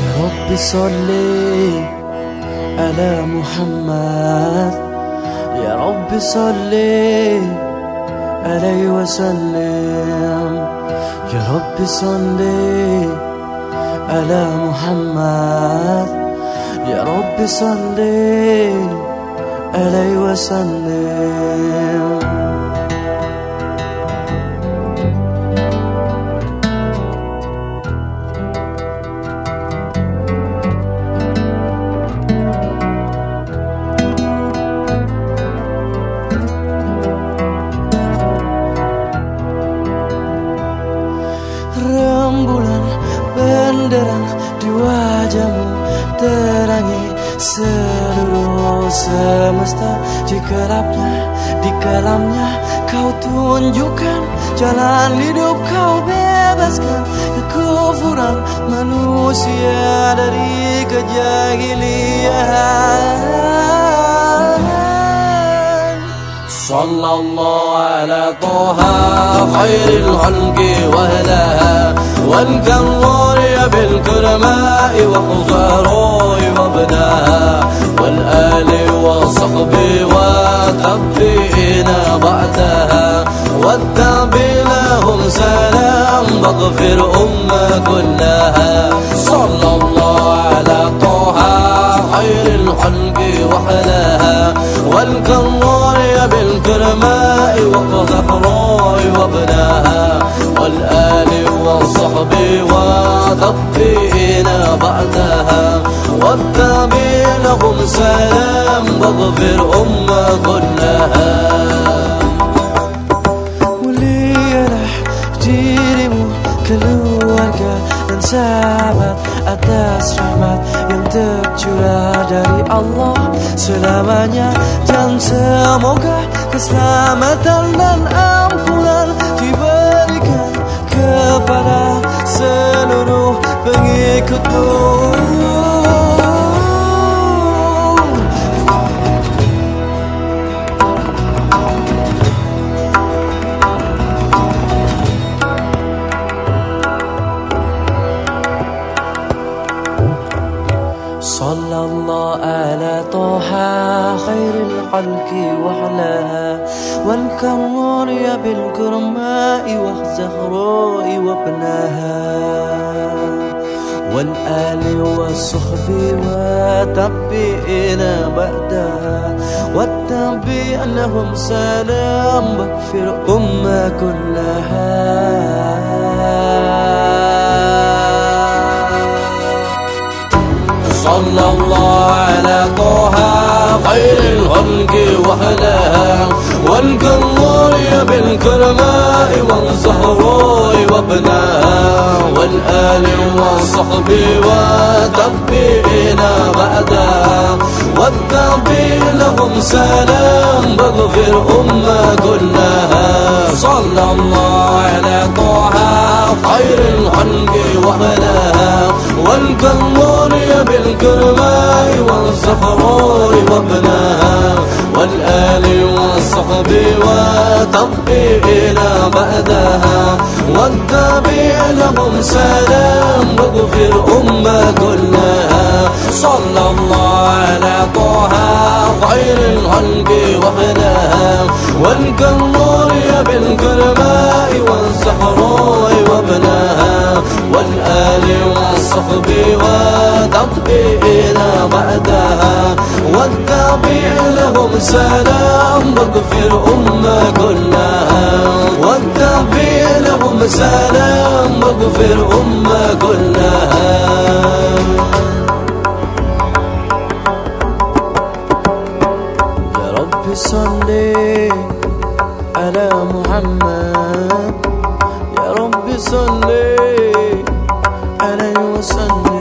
رب صل على محمد. يا رب صل عليه وسلم. يا رب صل على محمد. يا رب صل عليه وسلم. Rembulan benderang di wajahmu terangi seluruh semesta. Di gelapnya di kelamnya kau tunjukkan jalan hidup kau bebaskan. Kekufuran manusia dari kejahilian صلى الله على طه خير الخلق وأهلها. والكرار بالكرماء وخزاروي وابنها والآل والصحب وتبين بعدها. والتابي لهم سلام واغفر أم كلها. صلى الله الخلق وحلاها والكرار بالكرماء وقذفراء وأبناها والآل والصحب وتبقين بعدها والتابي لهم سلام واغفر أم كلها Mulialah dirimu keluarga dan sahabat atas rahmat yang tercurah dari Allah selamanya dan semoga keselamatan dan ampunan diberikan kepada seluruh pengikutmu. صلى الله على طه خير الخلق وحلاها والكرار بالكرماء والزهراء وابناها. والآل والصحب وتبئنا بعدها والتبع لهم سلام واغفر أمة كلها. صلى الله على طه خير الخلق وهلاها والقمر بالكرماء والزهراء وابناها. والآل والصحب وتبئنا بعدها. والتبي لهم سلام واغفر أمة كلها. صلى الله على طه خير الخلق وهلاها والقمر بالكرماء والصفراء وابناها والآل والصحب وتطبيعنا بعدها والتابع لهم سلام واغفر أمة كلها. صلى الله على طه خير الخلق وحدها والقمر قلبي وتطبي إلى بعدها والتابع لهم سلام واغفر أمة كلها والتابع لهم سلام واغفر أمة كلها يا رب صل على محمد يا رب صل على sunday.